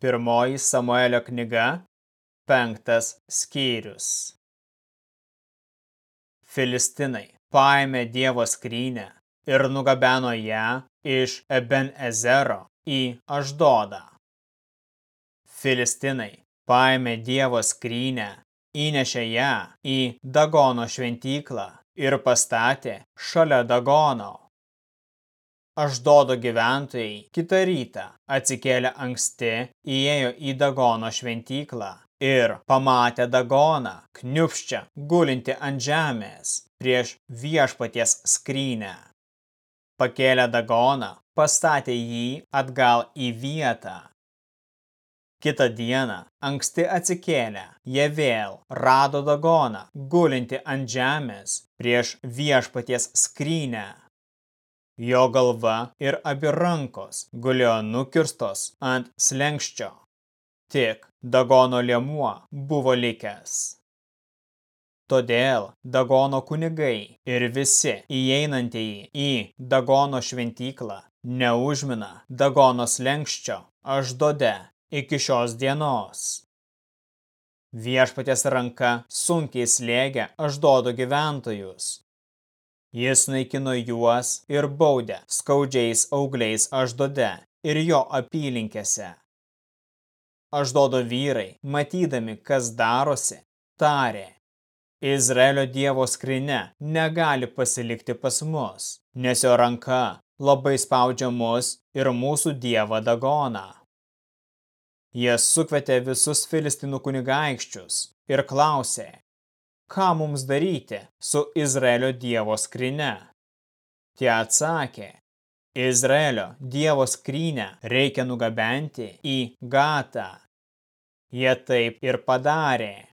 Pirmoji Samuelio knyga, penktas skyrius. Filistinai paėmė Dievo skrynę ir nugabeno ją iš Eben Ezero į Aždodą. Filistinai paėmė Dievo skrynę, įnešė ją į Dagono šventyklą ir pastatė šalia Dagono. Aždodo gyventojai kitą rytą atsikėlė anksti, įėjo į Dagono šventyklą ir pamatė Dagoną, kniupščią, gulinti ant žemės prieš viešpaties skrynę. Pakėlė Dagoną, pastatė jį atgal į vietą. Kitą dieną, anksti atsikėlę, jie vėl rado Dagoną, gulinti ant žemės prieš viešpaties skrynę. Jo galva ir abi rankos gulėjo nukirstos ant slengščio. Tik Dagono liemuo buvo likęs. Todėl Dagono kunigai ir visi įeinantieji į Dagono šventyklą neužmina Dagono slengščio aždode iki šios dienos. Viešpatės ranka sunkiai slėgia aždodo gyventojus, Jis naikino juos ir baudė skaudžiais augliais Aždode ir jo apylinkėse. Aždodo vyrai, matydami, kas darosi, tarė, Izraelio dievo skrinė negali pasilikti pas mus, nes jo ranka labai spaudžia mus ir mūsų dievą Dagoną. Jie sukvietė visus filistinų kunigaikščius ir klausė, ką mums daryti su Izraelio dievo skryne? Tie atsakė, Izraelio dievo skrynę reikia nugabenti į Gatą. Jie taip ir padarė.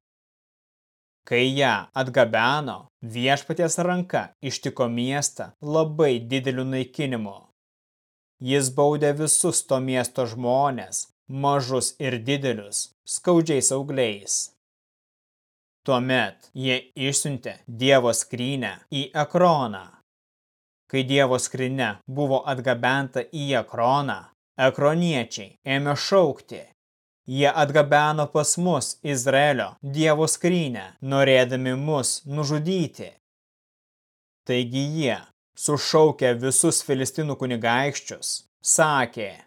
Kai ją atgabeno, viešpaties ranka ištiko miestą labai dideliu naikinimu. Jis baudė visus to miesto žmonės, mažus ir didelius, skaudžiais augliais. Tuomet jie išsiuntė Dievo skrynę į Ekroną. Kai Dievo skryne buvo atgabenta į Ekroną, ekroniečiai ėmė šaukti. Jie atgabeno pas mus Izraelio Dievo skrynę, norėdami mus nužudyti. Taigi jie, sušaukę visus filistinų kunigaikščius, sakė –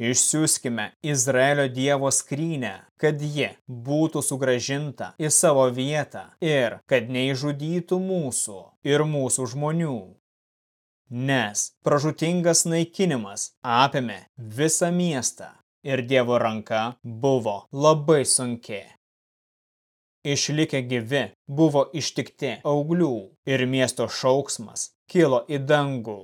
Išsiųskime Izraelio dievo skrynę, kad ji būtų sugražinta į savo vietą ir kad neižudytų mūsų ir mūsų žmonių. Nes pražutingas naikinimas apėmė visą miestą ir dievo ranka buvo labai sunki. Išlikę gyvi buvo ištikti auglių ir miesto šauksmas kilo į dangų.